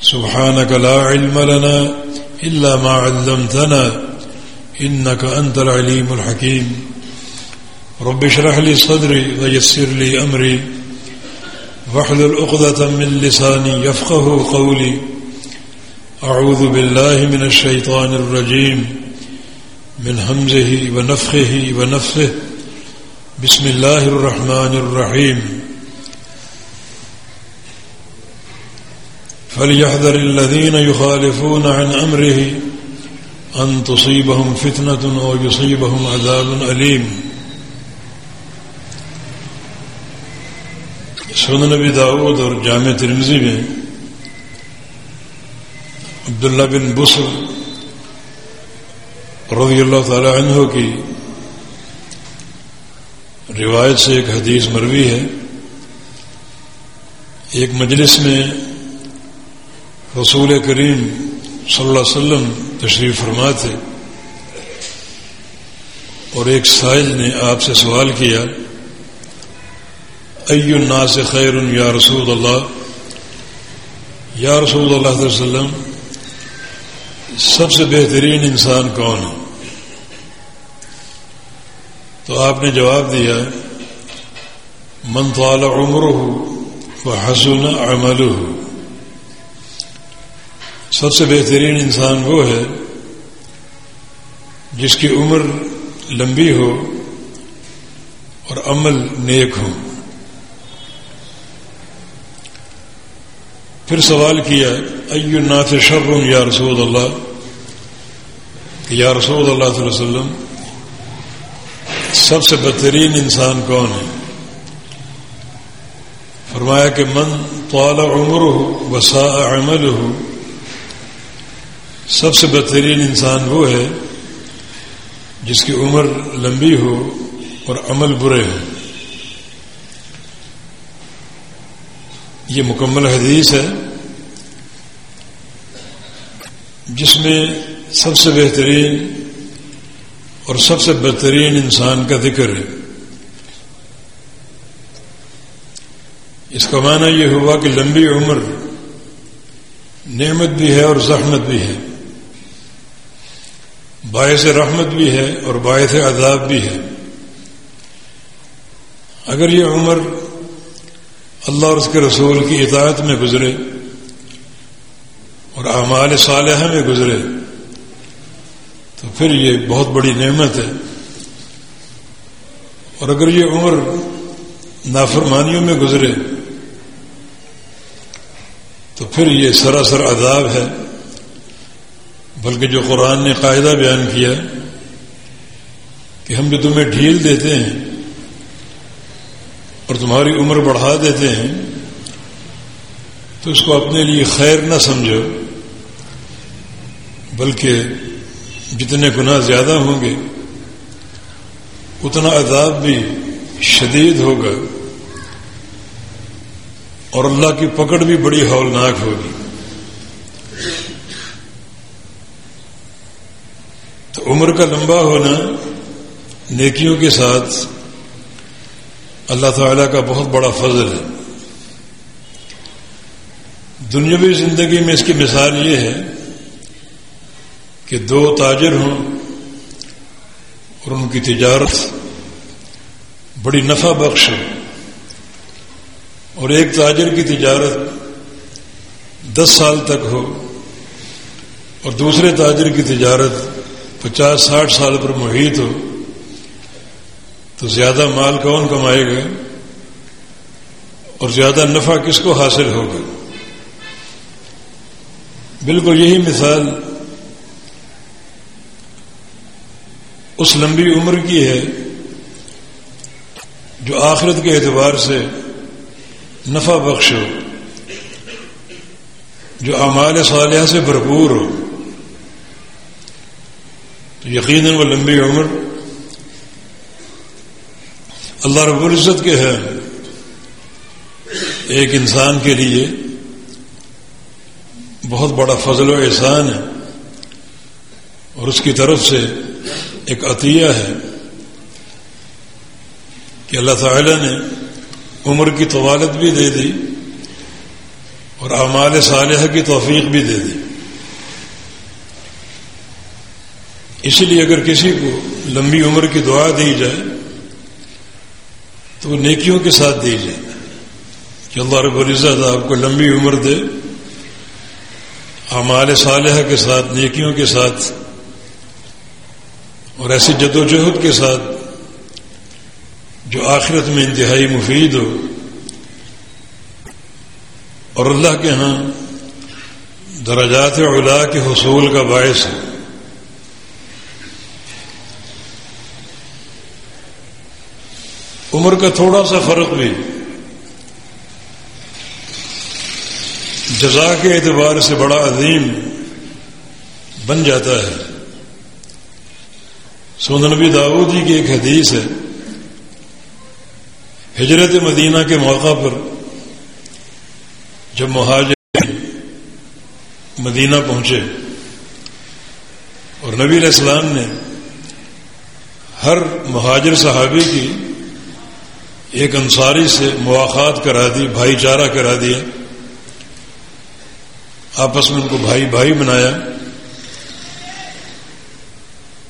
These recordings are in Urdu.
سبحانك لا علم لنا إلا ما علمتنا إنك أنت العليم الحكيم. رب شرح لي صدري ويسر لي أمري. وحل الأقضة من لساني يفقه قولي. أعوذ بالله من الشيطان الرجيم. من همزه ونفخه ونفخه بسم الله الرحمن الرحيم. فليحذر الذين يخالفون عن أمره أن تصيبهم فتنة أو يصيبهم عذاب أليم. سن نبی داود اور جامع ترمزی میں عبداللہ بن بسر رضی اللہ تعالی عنہ کی روایت سے ایک حدیث مروی ہے۔ ایک مجلس میں رسول کریم صلی اللہ علیہ وسلم تشریف فرما تھے اور ایک سائل نے آپ سے سوال کیا ای الناس خیر یا رسول اللہ؟ یا رسول اللہ علیہ وسلم، سب سے بہترین انسان کون ہے؟ تو آپ نے جواب دیا، من طال عمر ہو وہ حسن عمل ہو سب سے بہترین انسان وہ ہے جس کی عمر لمبی ہو اور عمل نیک ہو۔ پھر سوال کیا، ایو ناف شرم یا رسول اللہ؟ کہ یا رسول اللہ صلی اللہ علیہ وسلم، سب سے بہترین انسان کون ہے؟ فرمایا کہ من طال عمر ہو وسا عمل ہو سب سے بہترین انسان وہ ہے جس کی عمر لمبی ہو اور عمل برے ہو۔ یہ مکمل حدیث ہے جس میں سب سے بہترین اور سب سے بہترین انسان کا ذکر ہے۔ اس کا معنی یہ ہوا کہ لمبی عمر نعمت بھی ہے اور زحمت بھی ہے۔ باعث رحمت بھی ہے اور باعث عذاب بھی ہے۔ اگر یہ عمر اللہ اور اس کے رسول کی اطاعت میں گزرے اور اعمال صالحہ میں گزرے، تو پھر یہ بہت بڑی نعمت ہے۔ اور اگر یہ عمر نافرمانیوں میں گزرے، تو پھر یہ سراسر عذاب ہے۔ بلکہ جو قرآن نے قاعدہ بیان کیا کہ ہم بھی تمہیں ڈھیل دیتے ہیں اور تمہاری عمر بڑھا دیتے ہیں، تو اس کو اپنے لیے خیر نہ سمجھو، بلکہ جتنے گناہ زیادہ ہوں گے، اتنا عذاب بھی شدید ہوگا اور اللہ کی پکڑ بھی بڑی ہولناک ہوگی۔ عمر کا لمبا ہونا نیکیوں کے ساتھ اللہ تعالی کا بہت بڑا فضل ہے۔ دنیاوی زندگی میں اس کی مثال یہ ہے کہ دو تاجر ہوں اور ان کی تجارت بڑی نفع بخش ہو اور ایک تاجر کی تجارت دس سال تک ہو اور دوسرے تاجر کی تجارت پچاس ساٹھ سال پر محیط ہو، تو زیادہ مال کون کمائے گا؟ اور زیادہ نفع کس کو حاصل ہوگا؟ بالکل یہی مثال اس لمبی عمر کی ہے جو آخرت کے اعتبار سے نفع بخش ہو، جو اعمال صالحہ سے بھرپور ہو۔ یقیناً وہ لمبی عمر اللہ رب العزت کے ہے۔ ایک انسان کے لیے بہت بڑا فضل و احسان ہے۔ اور اس کی طرف سے ایک عطیہ ہے کہ اللہ تعالی نے عمر کی طوالت بھی دے دی اور اعمال صالحہ کی توفیق بھی دے دی۔ اسی لیے اگر کسی کو لمبی عمر کی دعا دی جائے، تو وہ نیکیوں کے ساتھ دی جائے۔ کہ اللہ رب العزت آپ کو لمبی عمر دے، اعمال صالحہ کے ساتھ، نیکیوں کے ساتھ، اور ایسی جد و جہد کے ساتھ جو آخرت میں انتہائی مفید ہو۔ اور اللہ کے ہاں درجات علا کے حصول کا باعث ہے عمر کا تھوڑا سا فرق بھی۔ جزا کے اعتبار سے بڑا عظیم بن جاتا ہے۔ سون نبی داؤد جی کی ایک حدیث ہے۔ ہجرت مدینہ کے موقع پر جب مہاجر مدینہ پہنچے اور نبی علیہ السلام نے ہر مہاجر صحابی کی ایک انصاری سے مواقع کرا دی، بھائی چارہ کرا دیا۔ آپس میں ان کو بھائی بھائی بنایا۔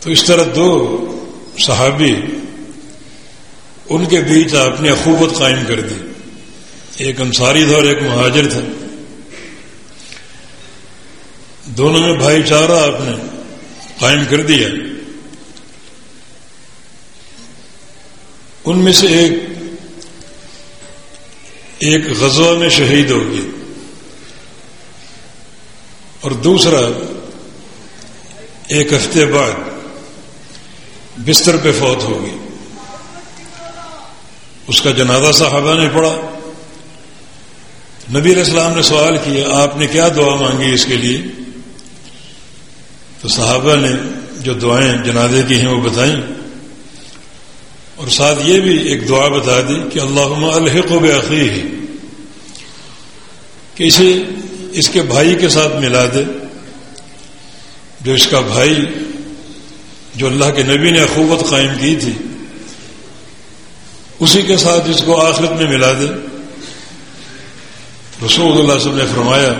تو اس طرح دو صحابی ان کے بیچ آپ نے اخوبت قائم کر دی۔ ایک انصاری تھا اور ایک مہاجر تھا۔ دونوں میں بھائی چارہ آپ نے قائم کر دیا۔ ان میں سے ایک ایک غزوہ میں شہید ہوگی اور دوسرا، ایک ہفتے بعد بستر پہ فوت ہوگی اس کا جنازہ صاحبہ نے پڑھا۔ نبی علیہ السلام نے سوال کیا، آپ نے کیا دعا مانگی اس کے لیے؟ تو صحابہ نے جو دعائیں جنازے کی ہیں وہ بتائیں۔ اور ساتھ یہ بھی ایک دعا بتا دی کہ اللہ الحق و بقی کہ اسے اس کے بھائی کے ساتھ ملا دے، جو اس کا بھائی، جو اللہ کے نبی نے اخوبت قائم کی تھی، اسی کے ساتھ اس کو آخرت میں ملا دے۔ رسول اللہ صلی اللہ نے فرمایا،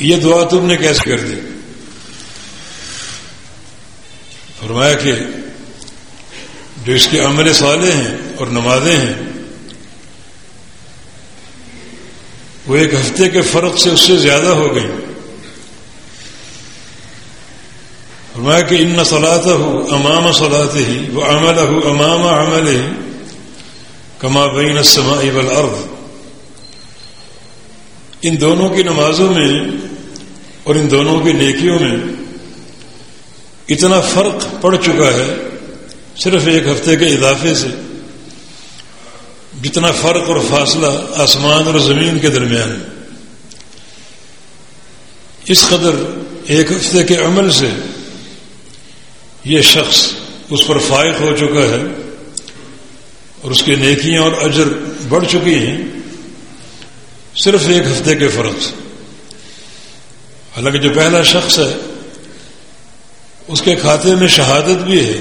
یہ دعا تم نے کیسے کر دی؟ فرمایا کہ جو اس کے عمل صالح ہیں اور نمازیں ہیں، وہ ایک ہفتے کے فرق سے اس سے زیادہ ہو گئی فرمایا کہ ان نسلات ہو امام صلاحت ہی وہ عمل ہو امام عمل ہی کما بین السماء والارض۔ ان دونوں کی نمازوں میں اور ان دونوں کی نیکیوں میں اتنا فرق پڑ چکا ہے صرف ایک ہفتے کے اضافے سے جتنا فرق اور فاصلہ آسمان اور زمین کے درمیان اس قدر ایک ہفتے کے عمل سے یہ شخص اس پر فائق ہو چکا ہے اور اس کی نیکیاں اور اجر بڑھ چکی ہیں۔ صرف ایک ہفتے کے فرق سے۔ حالانکہ جو پہلا شخص ہے اس کے کھاتے میں شہادت بھی ہے۔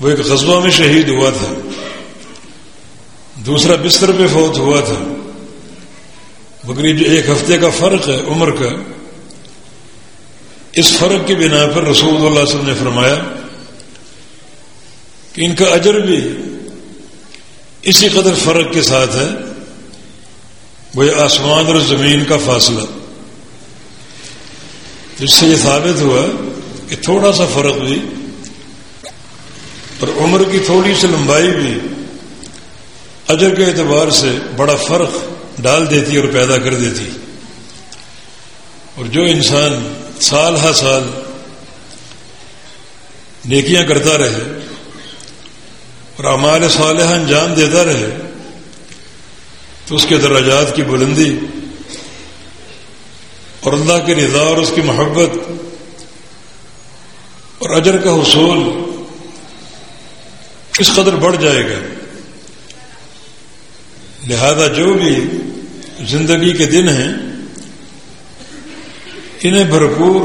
وہ ایک قصبہ میں شہید ہوا تھا۔ دوسرا بستر پہ فوت ہوا تھا۔ بکری جو ایک ہفتے کا فرق ہے عمر کا، اس فرق کی بنا پر رسول اللہ علیہ وسلم نے فرمایا کہ ان کا اجر بھی اسی قدر فرق کے ساتھ ہے۔ وہ آسمان اور زمین کا فاصلہ۔ جس سے یہ ثابت ہوا کہ تھوڑا سا فرق بھی اور عمر کی تھوڑی سی لمبائی بھی اجر کے اعتبار سے بڑا فرق ڈال دیتی اور پیدا کر دیتی۔ اور جو انسان سال ہر سال نیکیاں کرتا رہے اور اعمال صالح انجام دیتا رہے تو اس کے درجات کی بلندی اور اللہ کی رضا اور اس کی محبت اور اجر کا حصول کس قدر بڑھ جائے گا۔ لہذا جو بھی زندگی کے دن ہیں، انہیں بھرپور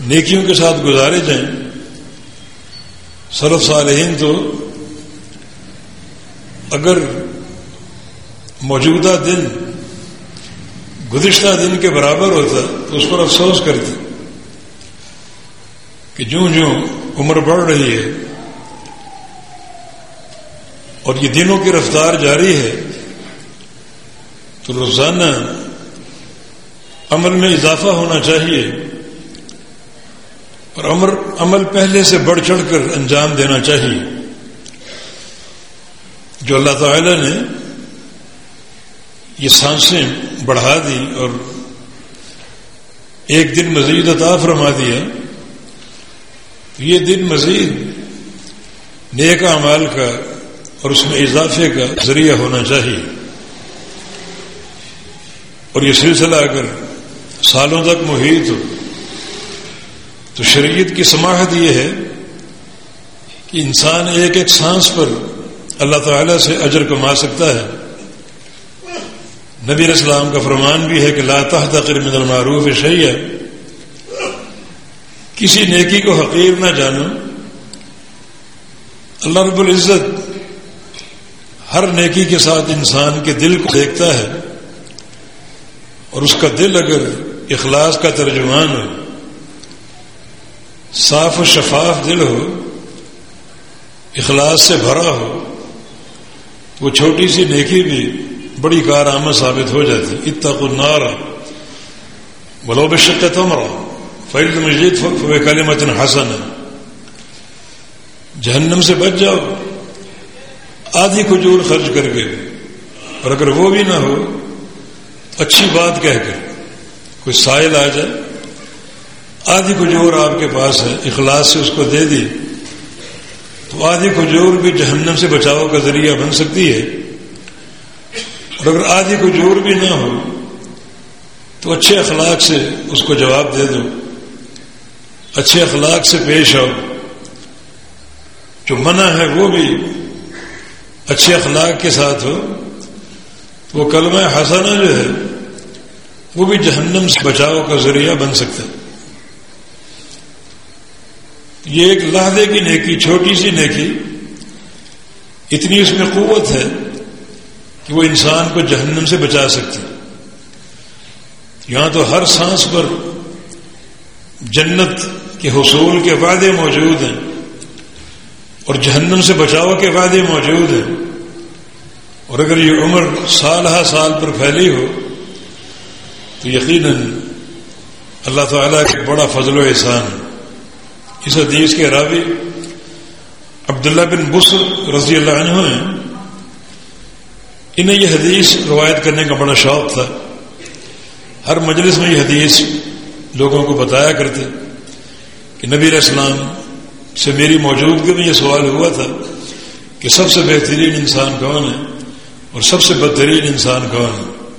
نیکیوں کے ساتھ گزارے جائیں۔ سرف صالحین تو اگر موجودہ دن گزشتہ دن کے برابر ہوتا تو اس پر افسوس کرتے کہ جوں جوں عمر بڑھ رہی ہے اور یہ دنوں کی رفتار جاری ہے، تو روزانہ عمل میں اضافہ ہونا چاہیے اور عمر، عمل پہلے سے بڑھ چڑھ کر انجام دینا چاہیے۔ جو اللہ تعالی نے یہ سانسیں بڑھا دی اور ایک دن مزید عطا فرما دیا یہ دن مزید نیک اعمال کا اور اس میں اضافے کا ذریعہ ہونا چاہیے۔ اور یہ سلسلہ اگر سالوں تک محیط ہو، تو شریعت کی سماحت یہ ہے کہ انسان ایک ایک سانس پر اللہ تعالی سے اجر کما سکتا ہے۔ نبی اسلام کا فرمان بھی ہے کہ لا تحتقر من المعروف شیء کسی نیکی کو حقیر نہ جانو۔ اللہ رب العزت ہر نیکی کے ساتھ انسان کے دل کو دیکھتا ہے۔ اور اس کا دل اگر اخلاص کا ترجمان ہو، صاف و شفاف دل ہو، اخلاص سے بھرا ہو، وہ چھوٹی سی نیکی بھی بڑی کارآمد ثابت ہو جاتی۔ اتق النار بلو بشق تمرا فیل مجید کلی متن حسن جہنم سے بچ جاؤ۔ آدھی کھجور خرچ کر کے۔ اور اگر وہ بھی نہ ہو، اچھی بات کہہ کر کوئی سائل آ جائے۔ آدھی کھجور آپ کے پاس ہے، اخلاص سے اس کو دے دی۔ تو آدھی کھجور بھی جہنم سے بچاؤ کا ذریعہ بن سکتی ہے۔ اور اگر آدھی کھجور بھی نہ ہو تو اچھے اخلاق سے اس کو جواب دے دو۔ اچھے اخلاق سے پیش آؤ۔ جو منع ہے وہ بھی اچھے اخلاق کے ساتھ ہو۔ تو وہ کلمہ حسنہ جو ہے، وہ بھی جہنم سے بچاؤ کا ذریعہ بن سکتا ہے۔ یہ ایک لہدے کی نیکی، چھوٹی سی نیکی، اتنی اس میں قوت ہے کہ وہ انسان کو جہنم سے بچا سکتی یہاں تو ہر سانس پر جنت کے حصول کے وعدے موجود ہیں اور جہنم سے بچاؤ کے وعدے موجود ہیں۔ اور اگر یہ عمر سال ہا سال پر پھیلی ہو، تو یقیناً اللہ تعالیٰ کا بڑا فضل و احسان اس حدیث کے راوی عبداللہ بن بسر رضی اللہ عنہ ہیں۔ انہیں یہ حدیث روایت کرنے کا بڑا شوق تھا۔ ہر مجلس میں یہ حدیث لوگوں کو بتایا کرتے کہ نبی علیہ السلام سے میری موجودگی میں یہ سوال ہوا تھا کہ سب سے بہترین انسان کون ہے اور سب سے بدترین انسان کون ہے۔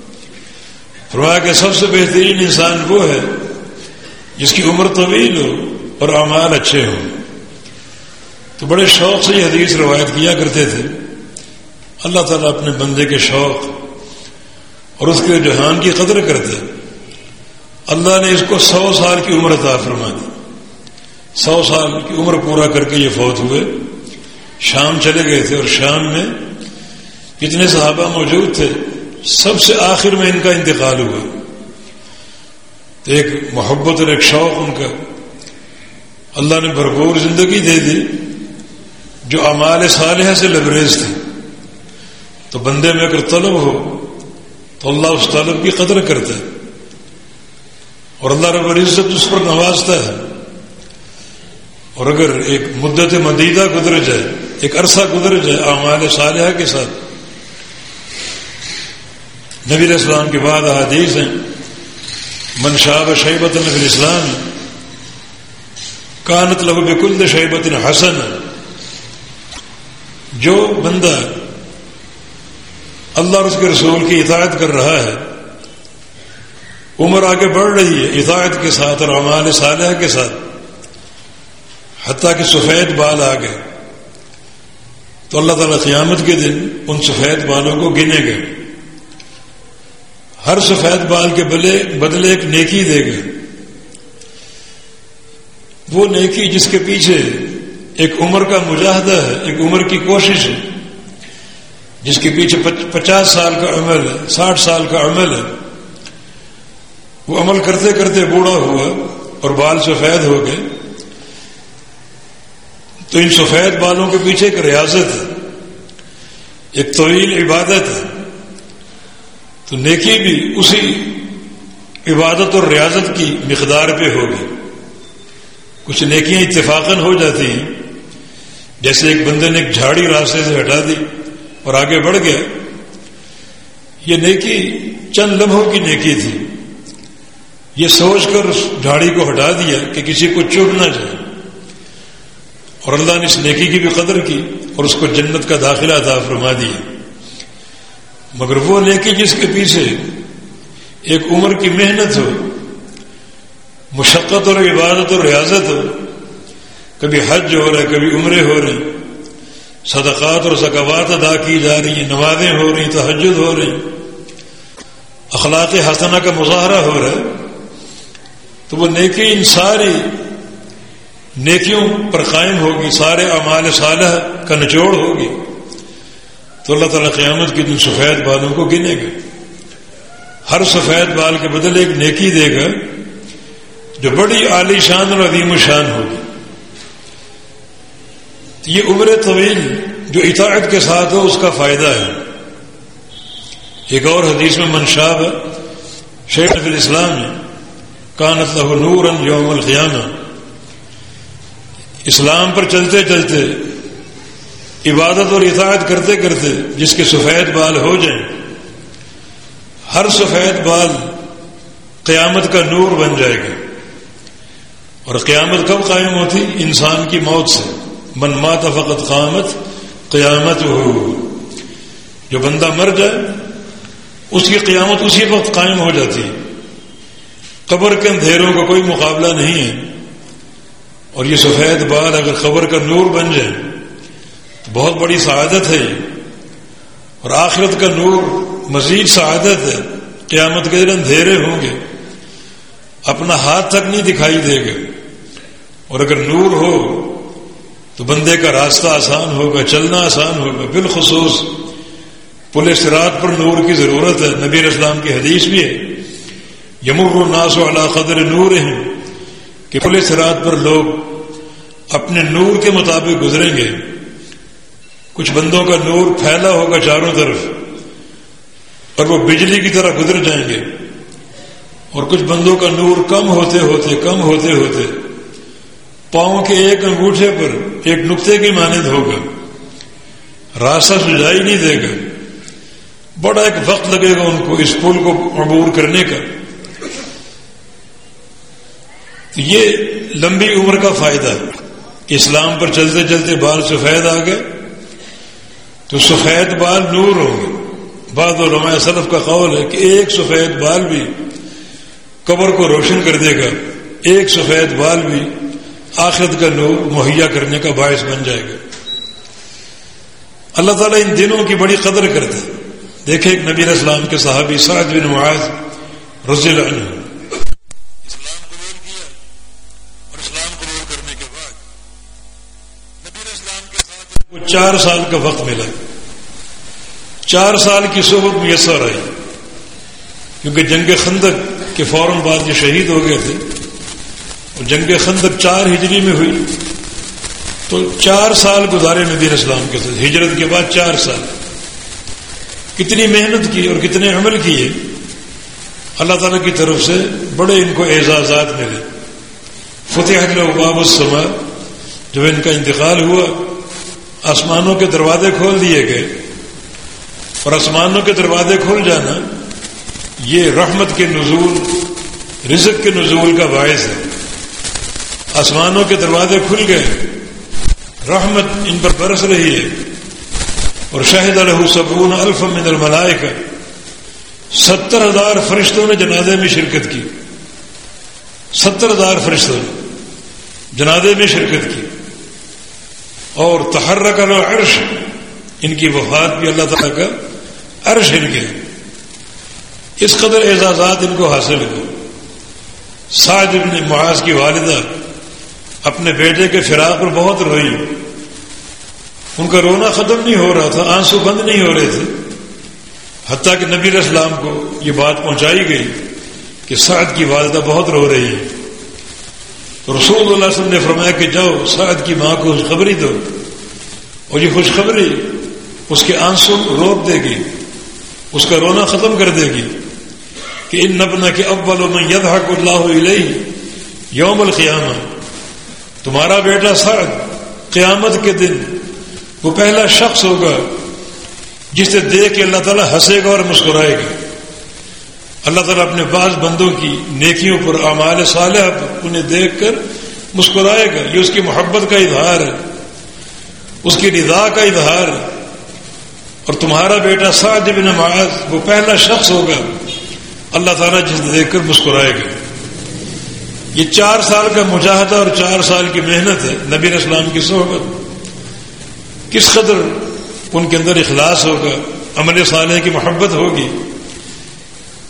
فرمایا کہ سب سے بہترین انسان وہ ہے جس کی عمر طویل ہو اور اعمال اچھے ہوں۔ تو بڑے شوق سے یہ حدیث روایت کیا کرتے تھے۔ اللہ تعالیٰ اپنے بندے کے شوق اور اس کے جہان کی قدر کرتے اللہ نے اس کو سو سال کی عمر عطا فرما دی سو سال کی عمر پورا کر کے یہ فوت ہوئے۔ شام چلے گئے تھے اور شام میں کتنے صحابہ موجود تھے، سب سے آخر میں ان کا انتقال ہوا۔ تو ایک محبت اور ایک شوق ان کا۔ اللہ نے بھرپور زندگی دے دی، جو امال صالحہ سے لبریز تھی تو بندے میں اگر طلب ہو تو اللہ اس طلب کی قدر کرتا ہے۔ اور اللہ رب العزت اس پر نوازتا ہے۔ اور اگر ایک مدت مدیدہ گزر جائے، ایک عرصہ گزر جائے اعمال صالحہ کے ساتھ، نبی علیہ السلام کے بعد احادیث ہیں منشاب شیبت نبی اسلام کانت لہو بکل شیبت حسن. جو بندہ اللہ اور اس کے رسول کی اطاعت کر رہا ہے۔ عمر آگے بڑھ رہی ہے اطاعت کے ساتھ اور اعمال صالحہ کے ساتھ۔ حتیٰ کہ سفید بال آ گئے۔ تو اللہ تعالیٰ قیامت کے دن ان سفید بالوں کو گنے گئے۔ ہر سفید بال کے بلے بدلے ایک نیکی دے گئے۔ وہ نیکی جس کے پیچھے ایک عمر کا مجاہدہ ہے، ایک عمر کی کوشش ہے۔ جس کے پیچھے پچاس سال کا عمل ہے، ساٹھ سال کا عمل ہے، وہ عمل کرتے کرتے بوڑھا ہوا اور بال سفید ہو گئے، تو ان سفید بالوں کے پیچھے ایک ریاضت ہے، ایک طویل عبادت ہے۔ تو نیکی بھی اسی عبادت اور ریاضت کی مقدار پہ ہوگی۔ کچھ نیکیاں اتفاقاً ہو جاتی ہیں، جیسے ایک بندے نے ایک جھاڑی راستے سے ہٹا دی۔ اور آگے بڑھ گیا یہ نیکی چند لمحوں کی نیکی تھی۔ یہ سوچ کر اس جھاڑی کو ہٹا دیا کہ کسی کو چوب نہ جائے۔ اور اللہ نے اس نیکی کی بھی قدر کی اور اس کو جنت کا داخلہ تھا فرما دیا۔ مگر وہ نیکی جس کے پیچھے ایک عمر کی محنت ہو، مشقت اور عبادت اور ریاضت ہو، کبھی حج ہو رہے کبھی عمرے ہو رہے صدقات اور ثقافات ادا کی جا رہی ہیں، نمازیں ہو رہی تحجد ہو رہی اخلاق حسنہ کا مظاہرہ ہو رہا ہے تو وہ نیکی ان ساری نیکیوں پر قائم ہوگی، سارے اعمال صالح کا نچوڑ ہوگی۔ تو اللہ تعالیٰ قیامت کی دن سفید بالوں کو گنے گا ہر سفید بال کے بدل ایک نیکی دے گا جو بڑی عالی شان اور عظیم شان ہوگی۔ یہ عمر طویل جو اطاعت کے ساتھ ہو، اس کا فائدہ ہے۔ ایک اور حدیث میں منشاب شیخ نبی الاسلام نے کان اللہ نور یوم القیامہ۔ اسلام پر چلتے چلتے، عبادت اور اطاعت کرتے کرتے جس کے سفید بال ہو جائیں، ہر سفید بال قیامت کا نور بن جائے گا۔ اور قیامت کب قائم ہوتی؟ انسان کی موت سے۔ من مات فقط قامت قیامت ہو جو بندہ مر جائے، اس کی قیامت اسی وقت قائم ہو جاتی ہے۔ قبر کے اندھیروں کا کوئی مقابلہ نہیں ہے۔ اور یہ سفید بال اگر قبر کا نور بن جائے، تو بہت بڑی سعادت ہے۔ اور آخرت کا نور مزید سعادت ہے۔ قیامت کے دن اندھیرے ہوں گے۔ اپنا ہاتھ تک نہیں دکھائی دے گا۔ اور اگر نور ہو تو بندے کا راستہ آسان ہوگا، چلنا آسان ہوگا۔ بالخصوص پولیس رات پر نور کی ضرورت ہے۔ نبی اسلام کی حدیث بھی ہے۔ یمر الناس علی قدر نور ہیں کہ پولیس رات پر لوگ اپنے نور کے مطابق گزریں گے۔ کچھ بندوں کا نور پھیلا ہوگا چاروں طرف اور وہ بجلی کی طرح گزر جائیں گے۔ اور کچھ بندوں کا نور کم ہوتے ہوتے، کم ہوتے ہوتے پاؤں کے ایک انگوٹھے پر ایک نقطے کی مانند ہوگا۔ راستہ سجائی نہیں دے گا۔ بڑا ایک وقت لگے گا ان کو اس پل کو عبور کرنے کا۔ یہ لمبی عمر کا فائدہ ہے۔ اسلام پر چلتے چلتے بال سفید آ گئے۔ تو سفید بال نور ہوں گے۔ بعد علماء صرف کا قول ہے کہ ایک سفید بال بھی قبر کو روشن کر دے گا۔ ایک سفید بال بھی آخرت کا نور مہیا کرنے کا باعث بن جائے گا۔ اللہ تعالیٰ ان دنوں کی بڑی قدر کرتے دیکھے ایک نبی اسلام کے صحابی سعد بن معاذ رضی اللہ عنہ۔ چار سال کا وقت ملا۔ چار سال کی صحبت میسر آئی۔ کیونکہ جنگ خندق کے فوراً بعد یہ شہید ہو گئے تھے جنگ خندق چار ہجری میں ہوئی تو چار سال گزارے نبی اسلام کے ساتھ، ہجرت کے بعد چار سال۔ کتنی محنت کی اور کتنے عمل کیے۔ اللہ تعالیٰ کی طرف سے بڑے ان کو اعزازات ملے۔ فتح باب السما جب ان کا انتقال ہوا، آسمانوں کے دروازے کھول دیے گئے۔ اور آسمانوں کے دروازے کھل جانا یہ رحمت کے نزول، رزق کے نزول کا باعث ہے۔ آسمانوں کے دروازے کھل گئے۔ رحمت ان پر برس رہی ہے۔ اور شاہد الح سبون الف من الملائے کا ستر ہزار فرشتوں نے جنازے میں شرکت کی۔ ستر ہزار فرشتوں نے جنازے میں شرکت کی۔ اور تحرک عرش۔ ان کی وفات بھی اللہ تعالیٰ کا عرش ہل گیا اس قدر اعزازات ان کو حاصل ہوئے۔ سعد ابن معاذ کی والدہ اپنے بیٹے کے فراق پر بہت روئی۔ ان کا رونا ختم نہیں ہو رہا تھا، آنسو بند نہیں ہو رہے تھے۔ حتیٰ کہ نبی اسلام کو یہ بات پہنچائی گئی کہ سعد کی والدہ بہت رو رہی ہے۔ رسول اللہ علیہ وسلم نے فرمایا کہ جاؤ، سعد کی ماں کو خوشخبری دو۔ اور یہ خوشخبری اس کے آنسو روک دے گی۔ اس کا رونا ختم کر دے گی۔ کہ ان نبنا کے اول میں ید حق اللہ علیہ یوم القیامہ۔ تمہارا بیٹا سعد قیامت کے دن وہ پہلا شخص ہوگا جسے دیکھ کے اللہ تعالیٰ ہنسے گا اور مسکرائے گا۔ اللہ تعالیٰ اپنے بعض بندوں کی نیکیوں پر اعمال صالح پر انہیں دیکھ کر مسکرائے گا۔ یہ اس کی محبت کا اظہار ہے۔ اس کی رضا کا اظہار ہے۔ اور تمہارا بیٹا سعد بن معاذ وہ پہلا شخص ہوگا۔ اللہ تعالیٰ جس دیکھ کر مسکرائے گا۔ یہ چار سال کا مجاہدہ اور چار سال کی محنت ہے نبی اسلام کی صحبت۔ کس قدر ان کے اندر اخلاص ہوگا، عمل صالح کی محبت ہوگی؟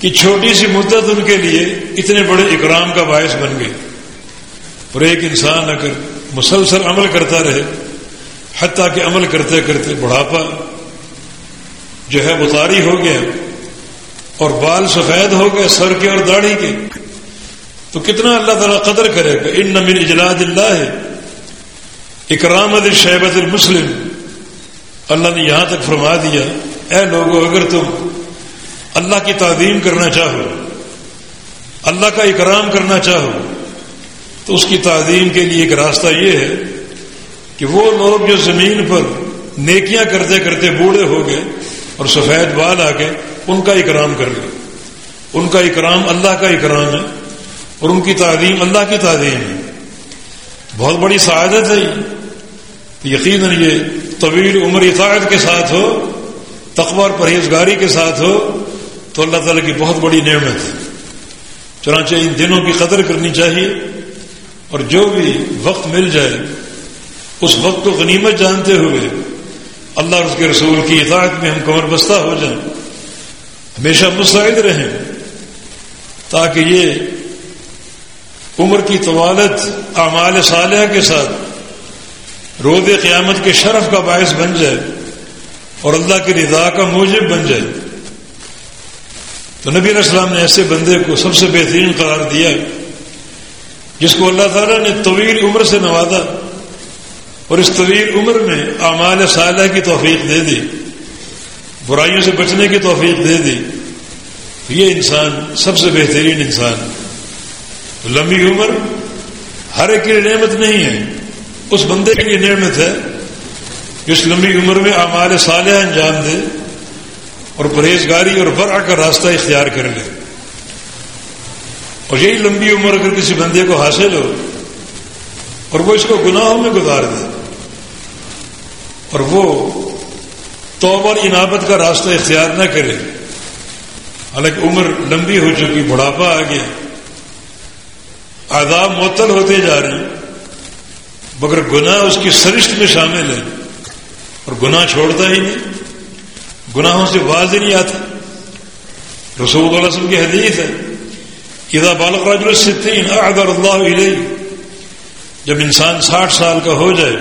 کہ چھوٹی سی مدت ان کے لیے اتنے بڑے اکرام کا باعث بن گئی اور ایک انسان اگر مسلسل عمل کرتا رہے، حتیٰ کہ عمل کرتے کرتے بڑھاپا جو ہے وہ تاری ہو گیا اور بال سفید ہو گئے سر کے اور داڑھی کے۔ تو کتنا اللہ تعالیٰ قدر کرے گا ان نمین اجلاج اللہ اکرام شہبت المسلم۔ اللہ نے یہاں تک فرما دیا، اے لوگوں اگر تم اللہ کی تعظیم کرنا چاہو، اللہ کا اکرام کرنا چاہو، تو اس کی تعظیم کے لیے ایک راستہ یہ ہے کہ وہ لوگ جو زمین پر نیکیاں کرتے کرتے بوڑھے ہو گئے اور سفید بال آ گئے، ان کا اکرام کر لیں ان کا اکرام اللہ کا اکرام ہے۔ اور ان کی تعظیم اللہ کی تعظیم ہے۔ بہت بڑی سعادت ہے یقیناً یہ طویل عمر اطاعت کے ساتھ ہو تقبر پرہیزگاری کے ساتھ ہو، تو اللہ تعالیٰ کی بہت بڑی نعمت ہے۔ چنانچہ ان دنوں کی قدر کرنی چاہیے اور جو بھی وقت مل جائے، اس وقت کو غنیمت جانتے ہوئے اللہ اور اس کے رسول کی اطاعت میں ہم کمر بستہ ہو جائیں۔ ہمیشہ مستعد رہیں تاکہ یہ عمر کی طوالت، اعمال صالحہ کے ساتھ۔ روز قیامت کے شرف کا باعث بن جائے اور اللہ کی رضا کا موجب بن جائے۔ تو نبی علیہ السلام نے ایسے بندے کو سب سے بہترین قرار دیا جس کو اللہ تعالیٰ نے طویل عمر سے نوازا اور اس طویل عمر میں اعمال صالح کی توفیق دے دی، برائیوں سے بچنے کی توفیق دے دی۔ یہ انسان سب سے بہترین انسان۔ لمبی عمر ہر ایک کی نعمت نہیں ہے۔ اس بندے کی نعمت ہے جو اس لمبی عمر میں اعمال صالح انجام دے اور پرہیزگاری اور برا کا راستہ اختیار کر لے اور یہی لمبی عمر اگر کسی بندے کو حاصل ہو اور وہ اس کو گناہوں میں گزار دے اور وہ توبہ اور انابت کا راستہ اختیار نہ کرے، حالانکہ عمر لمبی ہو چکی، بڑھاپا آ گیا۔ آداب معطل ہوتے جا رہے ہیں مگر گناہ اس کی سرشت میں شامل ہے۔ اور گناہ چھوڑتا ہی نہیں، گناہوں سے باز نہیں آتا۔ رسول اللہ علیہ وسلم کی حدیث ہے، اذا بالغ رجل الستین اعذر اللہ علیہ جب انسان ساٹھ سال کا ہو جائے،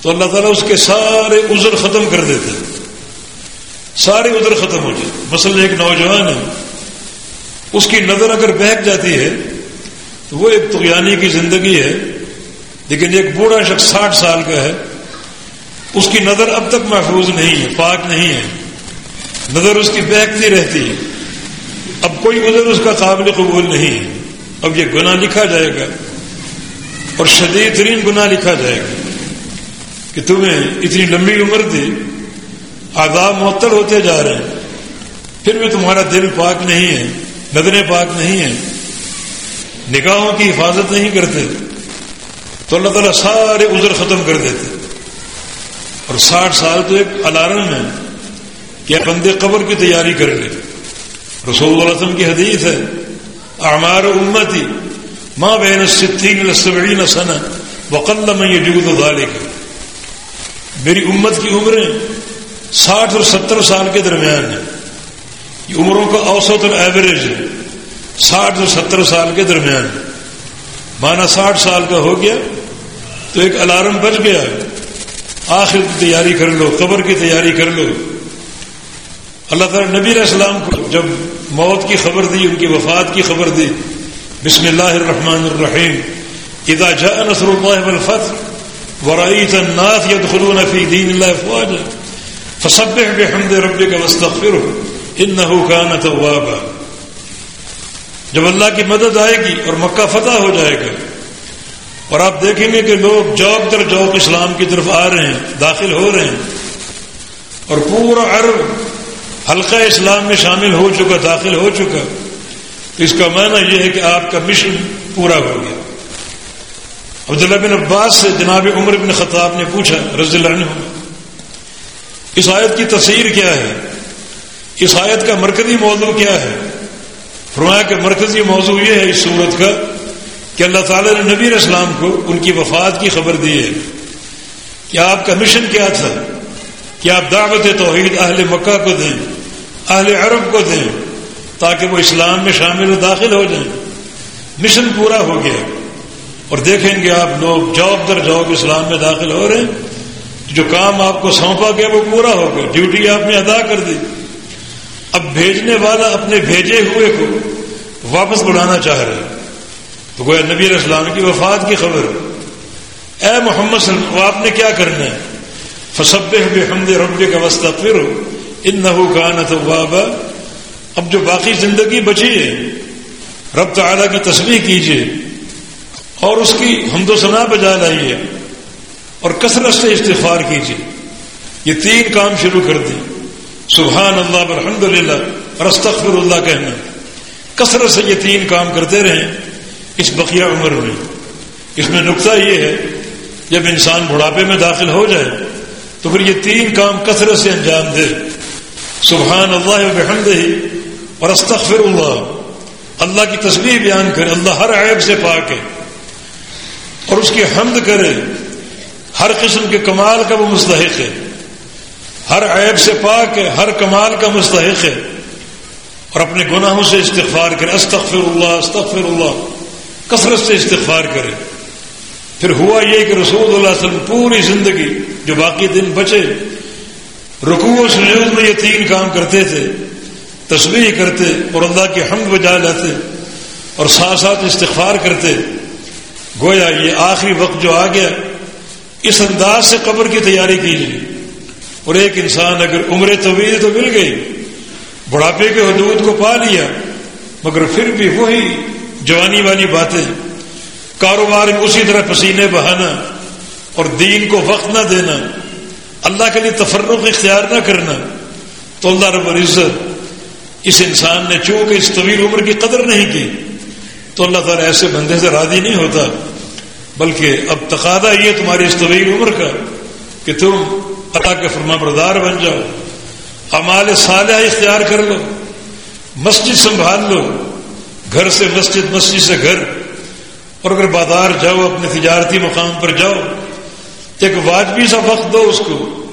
تو اللہ تعالیٰ اس کے سارے عذر ختم کر دیتے سارے عذر ختم ہو جائے۔ مثلا ایک نوجوان ہے، اس کی نظر اگر بہک جاتی ہے تو وہ ایک تغیانی کی زندگی ہے، لیکن ایک بوڑھا شخص ساٹھ سال کا ہے۔ اس کی نظر اب تک محفوظ نہیں ہے، پاک نہیں ہے۔ نظر اس کی بہکتی رہتی ہے۔ اب کوئی عذر اس کا قابل قبول نہیں ہے۔ اب یہ گناہ لکھا جائے گا اور شدید ترین گناہ لکھا جائے گا کہ تمہیں اتنی لمبی عمر دی آداب معطل ہوتے جا رہے ہیں۔ پھر بھی تمہارا دل پاک نہیں ہے، نظریں پاک نہیں ہیں۔ نگاہوں کی حفاظت نہیں کرتے تو اللہ تعالیٰ سارے عذر ختم کر دیتے اور ساٹھ سال تو ایک الارم ہے کہ بندے قبر کی تیاری کر لے۔ رسول اللہ علیہ وسلم کی حدیث ہے، اعمار امتی ماں بہن سبعین سنہ وقل میں یہ جگہ دالے کی میری امت کی عمریں ساٹھ اور ستر سال کے درمیان ہیں۔ یہ عمروں کا اوسط اور ایوریج ہے۔ ساٹھ اور ستر سال کے درمیان۔ مانا ساٹھ سال کا ہو گیا تو ایک الارم بج گیا۔ آخر کی تیاری کر لو، قبر کی تیاری کر لو۔ اللہ تعالیٰ نبی علیہ السلام کو جب موت کی خبر دی، ان کی وفات کی خبر دی، بسم اللہ الرحمن الرحیم۔ اذا جاء نصر اللہ والفتح ورأيت الناس يدخلون في دين الله افواجا۔ فسبح بحمد ربك واستغفره انه كان توابا۔ جب اللہ کی مدد آئے گی اور مکہ فتح ہو جائے گا۔ اور آپ دیکھیں گے کہ لوگ جوک در جوک اسلام کی طرف آ رہے ہیں، داخل ہو رہے ہیں۔ اور پورا عرب حلقہ اسلام میں شامل ہو چکا، داخل ہو چکا۔ تو اس کا معنی یہ ہے کہ آپ کا مشن پورا ہو گیا۔ عبداللہ بن عباس سے جناب عمر بن خطاب نے پوچھا، رضی اللہ عنہ، اس آیت کی تصویر کیا ہے؟ اس آیت کا مرکزی موضوع کیا ہے؟ فرمایا کہ مرکزی موضوع یہ ہے اس صورت کا کہ اللہ تعالیٰ نے نبی اسلام کو ان کی وفات کی خبر دی ہے کہ آپ کا مشن کیا تھا؟ کہ آپ دعوت توحید اہل مکہ کو دیں، اہل عرب کو دیں، تاکہ وہ اسلام میں شامل و داخل ہو جائیں۔ مشن پورا ہو گیا اور دیکھیں گے آپ لوگ جاب در جاب اسلام میں داخل ہو رہے ہیں، جو کام آپ کو سونپا گیا وہ پورا ہو گیا، ڈیوٹی آپ نے ادا کر دی۔ اب بھیجنے والا اپنے بھیجے ہوئے کو واپس بلانا چاہ رہے تو گویا نبی علیہ السلام کی وفات کی خبر۔ اے محمد صلی اللہ آپ نے کیا کرنا ہے؟ فصب حمد رب کا وسطہ پھر ان نہ تو اب جو باقی زندگی بچی ہے، رب تعالیٰ کی تصویر کیجیے۔ اور اس کی حمد و ثنا بجا لائیے۔ اور کثرت سے استغفار کیجیے۔ یہ تین کام شروع کر دی سبحان اللہ الحمد للہ اور استغفر اللہ کہنا۔ کثرت سے یہ تین کام کرتے رہیں اس بقیہ عمر میں۔ اس میں نقطہ یہ ہے، جب انسان بڑھاپے میں داخل ہو جائے، تو پھر یہ تین کام کثرت سے انجام دے۔ سبحان اللہ بحمد ہی اور استغفر اللہ اللہ کی تصویر بیان کرے، اللہ ہر عیب سے پاک ہے۔ اور اس کی حمد کرے، ہر قسم کے کمال کا وہ مستحق ہے۔ ہر عیب سے پاک ہے، ہر کمال کا مستحق ہے۔ اور اپنے گناہوں سے استغفار کرے استغفر اللہ استغفر اللہ کثرت سے استغفار کرے پھر ہوا یہ کہ رسول اللہ علیہ وسلم پوری زندگی جو باقی دن بچے، رکوع و سجود میں یہ تین کام کرتے تھے تصویر کرتے اور اللہ کی حمد بجا لاتے اور ساتھ ساتھ استغفار کرتے۔ گویا یہ آخری وقت جو آ گیا، اس انداز سے قبر کی تیاری کیجیے اور ایک انسان اگر عمر طویل تو مل گئی۔ بڑھاپے کے حدود کو پا لیا۔ مگر پھر بھی وہی جوانی والی باتیں۔ کاروبار میں اسی طرح پسینے بہانا اور دین کو وقت نہ دینا۔ اللہ کے لیے تفرق اختیار نہ کرنا۔ تو اللہ رب العزت اس انسان نے چونکہ اس طویل عمر کی قدر نہیں کی، تو اللہ تعالیٰ ایسے بندے سے راضی نہیں ہوتا۔ بلکہ اب تقاضا یہ تمہاری اس طویل عمر کا۔ کہ تم اللہ کے فرما بردار بن جاؤ امال صالح اختیار کر لو، مسجد سنبھال لو، گھر سے مسجد مسجد سے گھر، اور اگر بازار جاؤ، اپنے تجارتی مقام پر جاؤ، ایک واجبی سا وقت دو اس کو،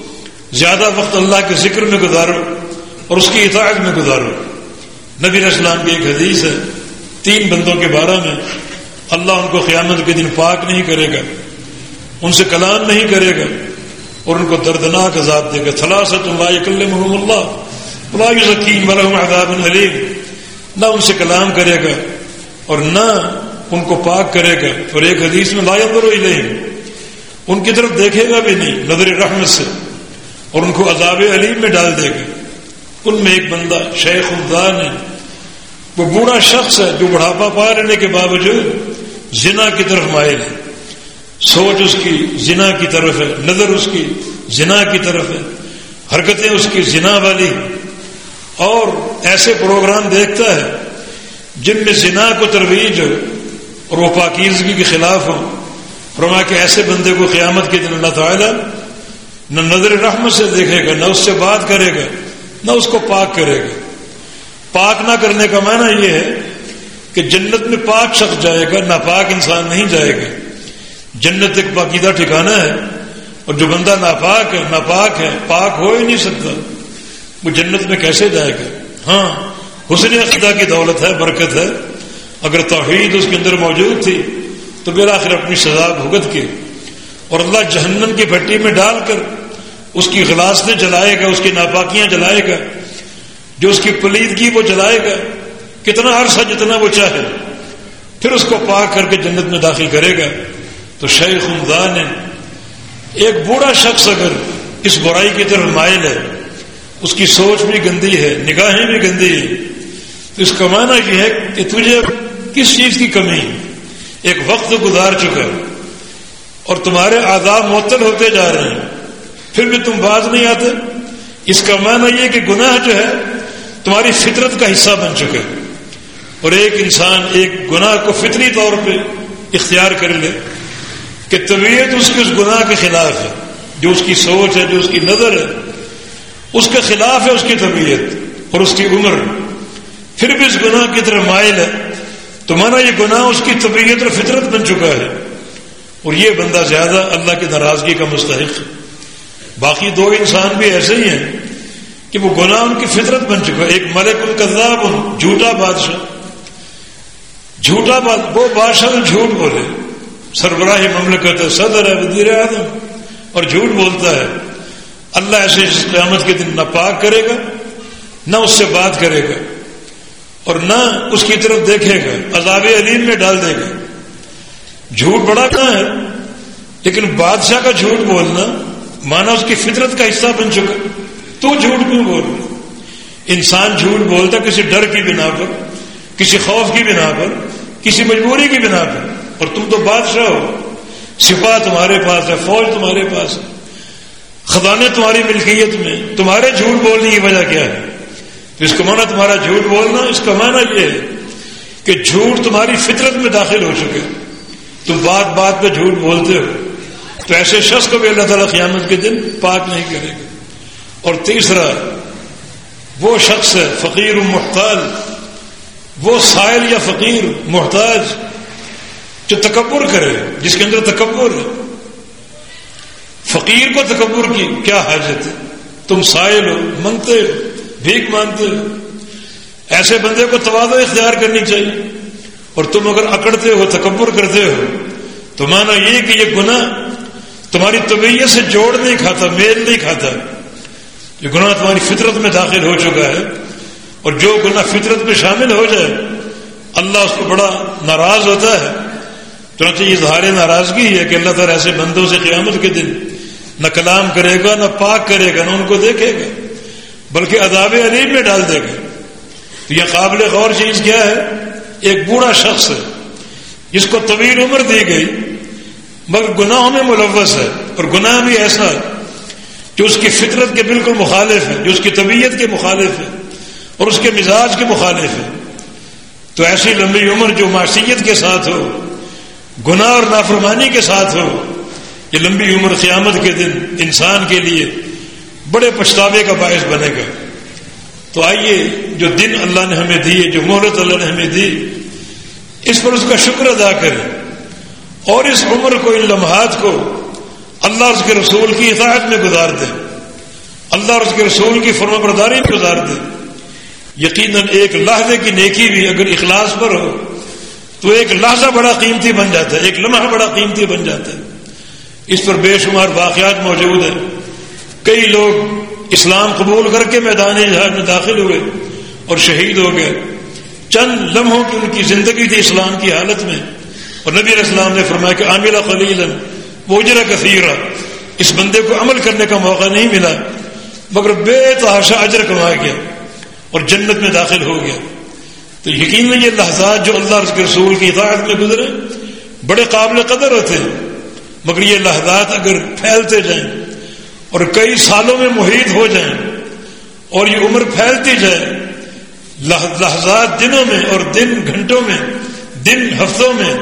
زیادہ وقت اللہ کے ذکر میں گزارو اور اس کی اطاعت میں گزارو۔ نبی اسلام کی ایک حدیث ہے، تین بندوں کے بارے میں، اللہ ان کو قیامت کے دن پاک نہیں کرے گا، ان سے کلام نہیں کرے گا۔ اور ان کو دردناک عذاب دے گا۔ تھلاست اللہ کل محمد اللہ اللہ ذکیم مرحم عذاب علیم نہ ان سے کلام کرے گا اور نہ ان کو پاک کرے گا۔ اور ایک حدیث میں لایا کرو ہی نہیں ان کی طرف دیکھے گا بھی نہیں، نظر رحمت سے۔ اور ان کو عذاب علیم میں ڈال دے گا۔ ان میں ایک بندہ شیخ الدان ہے۔ وہ بوڑھا شخص ہے جو بڑھاپا پا رہنے کے باوجود زنا کی طرف مائل ہے۔ سوچ اس کی زنا کی طرف ہے، نظر اس کی زنا کی طرف ہے، حرکتیں اس کی زنا والی اور ایسے پروگرام دیکھتا ہے جن میں زنا کو ترویج ہو اور وہ پاکیزگی کے خلاف ہو فرما کہ ایسے بندے کو قیامت کے دن اللہ تعالیٰ نہ نظر رحمت سے دیکھے گا، نہ اس سے بات کرے گا، نہ اس کو پاک کرے گا۔ پاک نہ کرنے کا معنی یہ ہے کہ جنت میں پاک شخص جائے گا نہ پاک انسان نہیں جائے گا۔ جنت ایک پاکیدہ ٹھکانا ہے اور جو بندہ ناپاک ہے ناپاک ہے، پاک ہو ہی نہیں سکتا۔ وہ جنت میں کیسے جائے گا؟ ہاں حسن خدا کی دولت ہے، برکت ہے۔ اگر توحید اس کے اندر موجود تھی، تو میرا آخر اپنی سزا بھگت کے اور اللہ جہنم کی بھٹی میں ڈال کر اس کی غلاسیں جلائے گا، اس کی ناپاکیاں جلائے گا۔ جو اس کی پلیدگی وہ جلائے گا۔ کتنا عرصہ جتنا وہ چاہے۔ پھر اس کو پاک کر کے جنت میں داخل کرے گا۔ تو شیخ عمدہ نے ایک بوڑھا شخص اگر اس برائی کی طرف مائل ہے، اس کی سوچ بھی گندی ہے، نگاہیں بھی گندی ہے تو اس کا معنی یہ ہے کہ تجھے کس چیز کی کمی؟ ایک وقت گزار چکا اور تمہارے آزاد معطل ہوتے جا رہے ہیں۔ پھر بھی تم باز نہیں آتے؟ اس کا معنی یہ کہ گناہ جو ہے، تمہاری فطرت کا حصہ بن چکے اور ایک انسان ایک گناہ کو فطری طور پہ اختیار کر لے۔ کہ طبیعت اس کے اس گناہ کے خلاف ہے، جو اس کی سوچ ہے، جو اس کی نظر ہے۔ اس کے خلاف ہے اس کی طبیعت اور اس کی عمر۔ پھر بھی اس گناہ کی طرح مائل ہے۔ تمہارا یہ گناہ اس کی طبیعت اور فطرت بن چکا ہے۔ اور یہ بندہ زیادہ اللہ کی ناراضگی کا مستحق باقی دو انسان بھی ایسے ہی ہیں کہ وہ گناہ ان کی فطرت بن چکا ایک ملک القذاب جھوٹا بادشاہ۔ جھوٹا بات وہ بادشاہ جھوٹ بولے۔ سربراہ مملکت ہے، صدر ہے، وزیر اعظم، اور جھوٹ بولتا ہے۔ اللہ ایسے اس قیامت کے دن نہ پاک کرے گا، نہ اس سے بات کرے گا، اور نہ اس کی طرف دیکھے گا، عذاب علیم میں ڈال دے گا۔ جھوٹ بڑا کہاں ہے؟ لیکن بادشاہ کا جھوٹ بولنا مانا اس کی فطرت کا حصہ بن چکا۔ تو جھوٹ کیوں بول؟ رہا انسان جھوٹ بولتا کسی ڈر کی بنا پر، کسی خوف کی بنا پر، کسی مجبوری کی بنا پر۔ اور تم تو بادشاہ ہو۔ سپاہ تمہارے پاس ہے، فوج تمہارے پاس ہے۔ خزانے تمہاری ملکیت میں، تمہارے جھوٹ بولنے کی وجہ کیا ہے؟ تو اس کا معنی تمہارا جھوٹ بولنا، اس کا معنی یہ ہے کہ جھوٹ تمہاری فطرت میں داخل ہو چکے۔ تم بات بات پہ جھوٹ بولتے ہو۔ تو ایسے شخص کو بھی اللہ تعالیٰ قیامت کے دن پاک نہیں کرے گا۔ اور تیسرا، وہ شخص ہے، فقیر محتاج وہ سائل یا فقیر محتاج جو تکبر کرے، جس کے اندر تکبر ہے۔ فقیر کو تکبر کی کیا حاجت ہے؟ تم سائل ہو منگتے ہو، بھیک مانگتے ہو۔ ایسے بندے کو توازو اختیار کرنی چاہیے۔ اور تم اگر اکڑتے ہو، تکبر کرتے ہو، تو مانا یہ کہ یہ گناہ تمہاری طبیعت سے جوڑ نہیں کھاتا، میل نہیں کھاتا۔ یہ گناہ تمہاری فطرت میں داخل ہو چکا ہے۔ اور جو گناہ فطرت میں شامل ہو جائے، اللہ اس کو بڑا ناراض ہوتا ہے۔ چنانچہ یہ اظہار ناراضگی ہے کہ اللہ تعالیٰ ایسے بندوں سے قیامت کے دن نہ کلام کرے گا، نہ پاک کرے گا، نہ ان کو دیکھے گا، بلکہ عذاب علیم میں ڈال دے گا۔ تو یہ قابل غور چیز کیا ہے؟ ایک بوڑھا شخص ہے، جس کو طویل عمر دی گئی، مگر گناہوں میں ملوث ہے۔ اور گناہ بھی ایسا ہے جو اس کی فطرت کے بالکل مخالف ہے، جو اس کی طبیعت کے مخالف ہے، اور اس کے مزاج کے مخالف ہے۔ تو ایسی لمبی عمر جو معصیت کے ساتھ ہو گناہ اور نافرمانی کے ساتھ ہو۔ یہ لمبی عمر قیامت کے دن انسان کے لیے بڑے پچھتاوے کا باعث بنے گا۔ تو آئیے، جو دن اللہ نے ہمیں دیے جو مہلت اللہ نے ہمیں دی، اس پر اس کا شکر ادا کریں۔ اور اس عمر کو، ان لمحات کو اللہ اس کے رسول کی اطاعت میں گزار دیں۔ اللہ اور اس کے رسول کی فرما برداری میں گزار دیں۔ یقیناً ایک لحظے کی نیکی بھی اگر اخلاص پر ہو تو ایک لحظہ بڑا قیمتی بن جاتا ہے، ایک لمحہ بڑا قیمتی بن جاتا ہے۔ اس پر بے شمار واقعات موجود ہیں۔ کئی لوگ اسلام قبول کر کے میدان جہاز میں داخل ہوئے اور شہید ہو گئے۔ چند لمحوں کی ان کی زندگی تھی اسلام کی حالت میں۔ اور نبی علیہ السلام نے فرمایا کہ عاملہ خلیل بوجرا کثیرہ اس بندے کو عمل کرنے کا موقع نہیں ملا، مگر بے تحاشا اجر کما گیا اور جنت میں داخل ہو گیا۔ تو یقین یہ لحظات جو اللہ کے رسول کی اطاعت میں گزرے، بڑے قابل قدر ہوتے ہیں۔ مگر یہ لحظات اگر پھیلتے جائیں اور کئی سالوں میں محیط ہو جائیں اور یہ عمر پھیلتی جائے لحظات دنوں میں اور دن گھنٹوں میں، دن ہفتوں میں،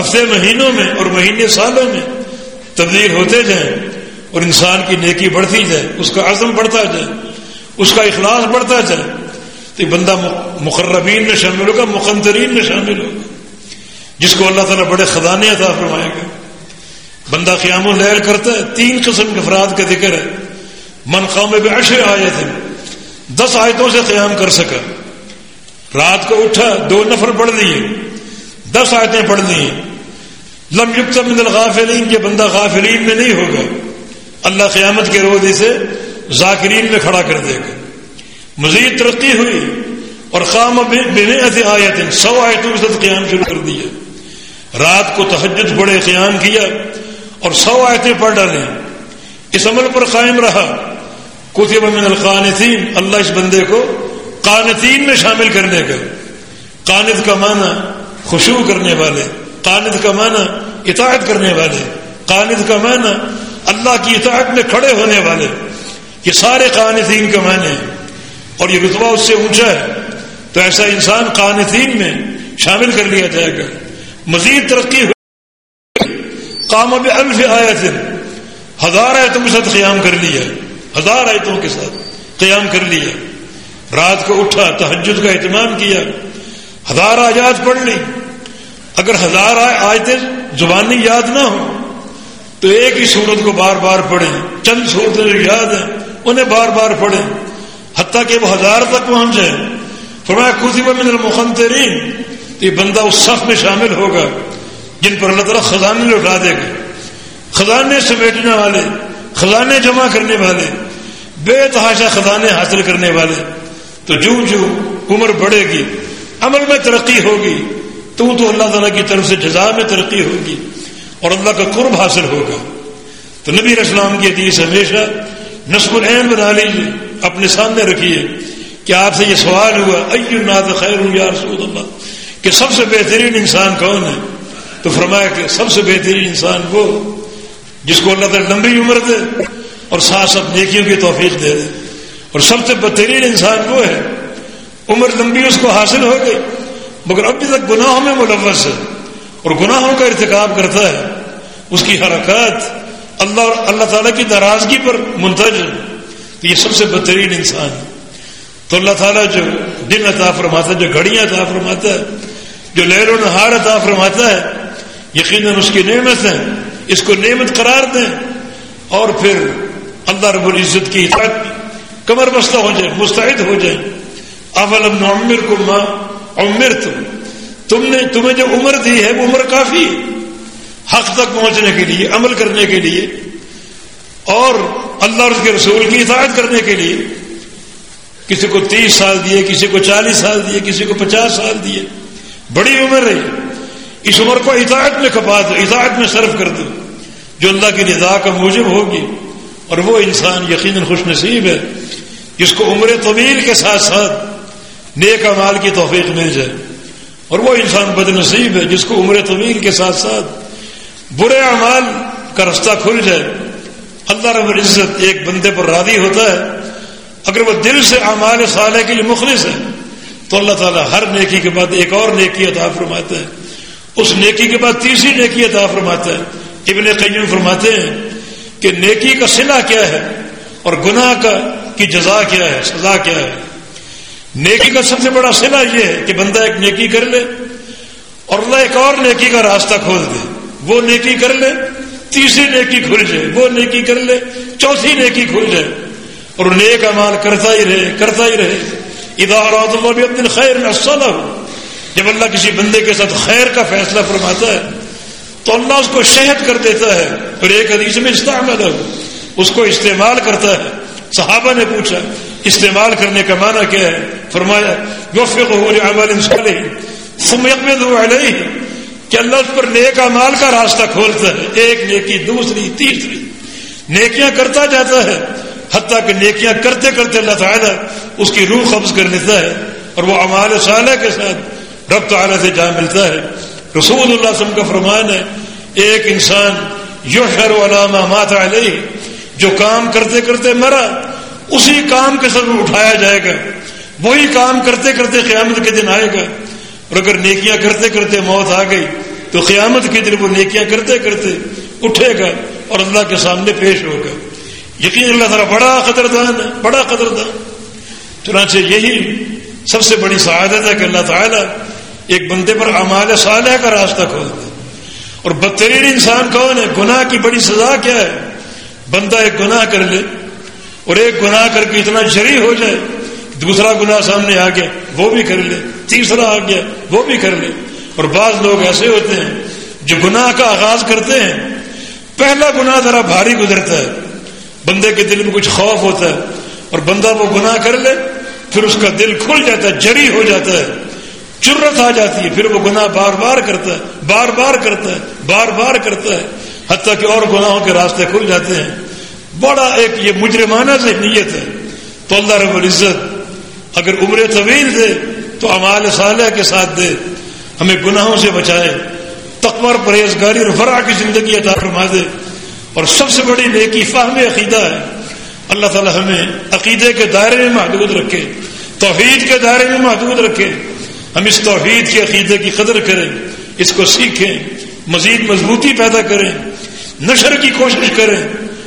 ہفتے مہینوں میں اور مہینے سالوں میں تبدیل ہوتے جائیں اور انسان کی نیکی بڑھتی جائے، اس کا عزم بڑھتا جائے، اس کا اخلاص بڑھتا جائے۔ تو یہ بندہ مقربین میں شامل ہوگا مقنطرین میں شامل ہوگا۔ جس کو اللہ تعالیٰ بڑے خزانے عطا فرمائے گا۔ بندہ قیام و لہر کرتا ہے، تین قسم کے افراد کا ذکر ہے۔ من قوم میں اشر آئے تھے دس آیتوں سے قیام کر سکا۔ رات کو اٹھا، دو نفر پڑھ لیے۔ دس آیتیں پڑھ لی لم یکت من الغافلین کے بندہ غافلین میں نہیں ہوگا۔ اللہ قیامت کے روز اسے ذاکرین میں کھڑا کر دے گا۔ مزید ترقی ہوئی اور خام بے آیت سو آیتوں کے ساتھ قیام شروع کر دیا رات کو تحجد بڑے قیام کیا اور سو آیتیں پڑھ ڈالیں۔ اس عمل پر قائم رہا۔ کتب من القانتین، اللہ اس بندے کو قانتین میں شامل کرنے کا۔ قانت کا معنی خوشبو کرنے والے۔ قانت کا معنی اطاعت کرنے والے۔ قانت کا معنی اللہ کی اطاعت میں کھڑے ہونے والے۔ یہ سارے قانتین کا معنی اور یہ رتبہ اس سے اونچا ہے۔ تو ایسا انسان قانتین میں شامل کر لیا جائے گا۔ مزید ترقی ہوئی۔ کام اب الف آیا تھے ہزار آیتوں کے ساتھ قیام کر لیا۔ ہزار آیتوں کے ساتھ قیام کر لیا۔ رات کو اٹھا تحجد کا اہتمام کیا۔ ہزار آیات پڑھ لی۔ اگر ہزار آیتیں زبانی یاد نہ ہو تو ایک ہی سورت کو بار بار پڑھیں۔ چند صورتیں جو یاد ہیں، انہیں بار بار پڑھیں۔ حتیٰ کہ وہ ہزار تک پہنچ جائیں۔ فرمایا کتب من المخنترین یہ بندہ اس صف میں شامل ہوگا جن پر اللہ تعالیٰ خزانے لوٹا دے گا۔ خزانے سمیٹنے والے، خزانے جمع کرنے والے، بے تحاشا خزانے حاصل کرنے والے۔ تو جو جو عمر بڑھے گی، عمل میں ترقی ہوگی تو تو اللہ تعالیٰ کی طرف سے جزا میں ترقی ہوگی اور اللہ کا قرب حاصل ہوگا۔ تو نبی اسلام کی حدیث ہمیشہ نصب العین بنا لیجیے اپنے سامنے رکھیے کہ آپ سے یہ سوال ہوا، ایو خیر یا رسول اللہ؟ کہ سب سے بہترین انسان کون ہے؟ تو فرمایا کہ سب سے بہترین انسان وہ جس کو اللہ تعالیٰ لمبی عمر دے اور ساتھ سب نیکیوں کی توفیق دے دے۔ اور سب سے بہترین انسان وہ ہے، عمر لمبی اس کو حاصل ہو گئی، مگر ابھی تک گناہوں میں ملوث ہے اور گناہوں کا ارتکاب کرتا ہے۔ اس کی حرکات اللہ اور اللہ تعالیٰ کی ناراضگی پر منتج ہے۔ تو یہ سب سے بہترین انسان ہے۔ تو اللہ تعالیٰ جو دن عطا فرماتا ہے، جو گھڑیاں عطا فرماتا ہے، جو لہر و نہار عطا فرماتا ہے، یقیناً اس کی نعمت ہے اس کو نعمت قرار دیں۔ اور پھر اللہ رب العزت کی اطاعت کمر بستہ ہو جائے، مستعد ہو جائے۔ اولم عمر کو ماں عمر تم تم نے تمہیں جو عمر دی ہے، وہ عمر کافی حق تک پہنچنے کے لیے، عمل کرنے کے لیے۔ اور اللہ اور اس کے رسول کی اطاعت کرنے کے لیے کسی کو تیس سال دیے، کسی کو چالیس سال دیے، کسی کو پچاس سال دیے۔ بڑی عمر رہی اس عمر کو اطاعت میں کپا دو، اطاعت میں صرف کر دو۔ جو اللہ کی رضا کا موجب ہوگی۔ اور وہ انسان یقیناً خوش نصیب ہے۔ جس کو عمر طویل کے ساتھ ساتھ نیک امال کی توفیق مل جائے۔ اور وہ انسان بد نصیب ہے۔ جس کو عمر طویل کے ساتھ ساتھ برے اعمال کا رستہ کھل جائے۔ اللہ رب العزت ایک بندے پر راضی ہوتا ہے، اگر وہ دل سے اعمال صالح کے لیے مخلص ہے، تو اللہ تعالیٰ ہر نیکی کے بعد ایک اور نیکی عطا فرماتا ہے۔ اس نیکی کے بعد تیسری نیکی عطا فرماتا ہے۔ ابن قیم فرماتے ہیں کہ نیکی کا سلا کیا ہے اور گناہ کا کی جزا کیا ہے، سزا کیا ہے۔ نیکی کا سب سے بڑا سلا یہ ہے کہ بندہ ایک نیکی کر لے اور اللہ ایک اور نیکی کا راستہ کھول دے۔ وہ نیکی کر لے تیسری نیکی کھل جائے، وہ نیکی کر لے، چوتھی نیکی کھل جائے۔ اور نیک امال کرتا ہی رہے، کرتا ہی رہے۔ ادارات بھی خیر میں جب اللہ کسی بندے کے ساتھ خیر کا فیصلہ فرماتا ہے، تو اللہ اس کو شہد کر دیتا ہے۔ پھر ایک حدیث میں استعمال ہے۔ اس کو استعمال کرتا ہے۔ صحابہ نے پوچھا، استعمال کرنے کا معنی کیا ہے؟ فرمایا علیہ۔ کہ اللہ اس پر نیک مال کا راستہ کھولتا ہے۔ ایک نیکی دوسری تیسری۔ نیکیاں کرتا جاتا ہے۔ حتیٰ کہ نیکیاں کرتے کرتے اللہ تعالیٰ اس کی روح قبض کر لیتا ہے اور وہ امال صالح کے ساتھ رب تعالیٰ سے جا ملتا ہے۔ رسول اللہ وسلم کا فرمان ہے، ایک انسان یو علامہ مات علیہ، جو کام کرتے کرتے مرا، اسی کام کے سر اٹھایا جائے گا۔ وہی کام کرتے کرتے قیامت کے دن آئے گا۔ اور اگر نیکیاں کرتے کرتے موت آ گئی تو قیامت کے دن وہ نیکیاں کرتے کرتے اٹھے گا اور اللہ کے سامنے پیش ہوگا۔ یقین اللہ تعالیٰ بڑا قدردان ہے، بڑا قدردان۔ چنانچہ یہی سب سے بڑی سعادت ہے کہ اللہ تعالیٰ ایک بندے پر امال صالح کا راستہ کھول دے۔ اور بدترین انسان کون ہے؟ گناہ کی بڑی سزا کیا ہے؟ بندہ ایک گناہ کر لے اور ایک گناہ کر کے اتنا جری ہو جائے دوسرا گناہ سامنے آ گیا، وہ بھی کر لے۔ تیسرا آ گیا، وہ بھی کر لے۔ اور بعض لوگ ایسے ہوتے ہیں جو گناہ کا آغاز کرتے ہیں۔ پہلا گناہ ذرا بھاری گزرتا ہے۔ بندے کے دل میں کچھ خوف ہوتا ہے اور بندہ وہ گناہ کر لے، پھر اس کا دل کھل جاتا ہے، جری ہو جاتا ہے۔ چرت آ جاتی ہے، پھر وہ گناہ بار بار کرتا ہے، بار بار کرتا ہے، بار بار کرتا ہے۔ حتیٰ کہ اور گناہوں کے راستے کھل جاتے ہیں۔ بڑا ایک یہ مجرمانہ سے نیت ہے۔ تو اللہ رب العزت اگر عمر طویل دے تو امال صالح کے ساتھ دے، ہمیں گناہوں سے بچائے۔ تقور پرہیزگاری اور فرا کی زندگی عطا فرما دے۔ اور سب سے بڑی نیکی فاہم عقیدہ ہے۔ اللہ تعالی ہمیں عقیدے کے دائرے میں محدود رکھے، توحید کے دائرے میں محدود رکھے۔ ہم اس توحید کے عقیدے کی قدر کریں، اس کو سیکھیں، مزید مضبوطی پیدا کریں، نشر کی کوشش کریں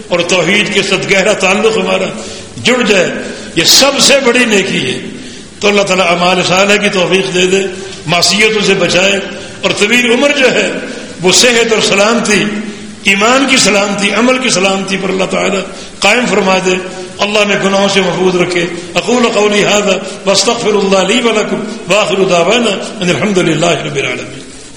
اور توحید کے ساتھ گہرا تعلق ہمارا جڑ جائے، یہ سب سے بڑی نیکی ہے۔ تو اللہ تعالیٰ امال صالح کی توفیق دے دے، معصیتوں سے بچائے۔ اور طویل عمر جو ہے، وہ صحت اور سلامتی، ایمان کی سلامتی، عمل کی سلامتی پر اللہ تعالیٰ قائم فرما دے۔ اللہ نے گناہوں سے محفوظ رکھے۔ اقول قولی هذا واستغفر الله لي ولكم واخر دعوانا ان الحمد لله رب العالمين۔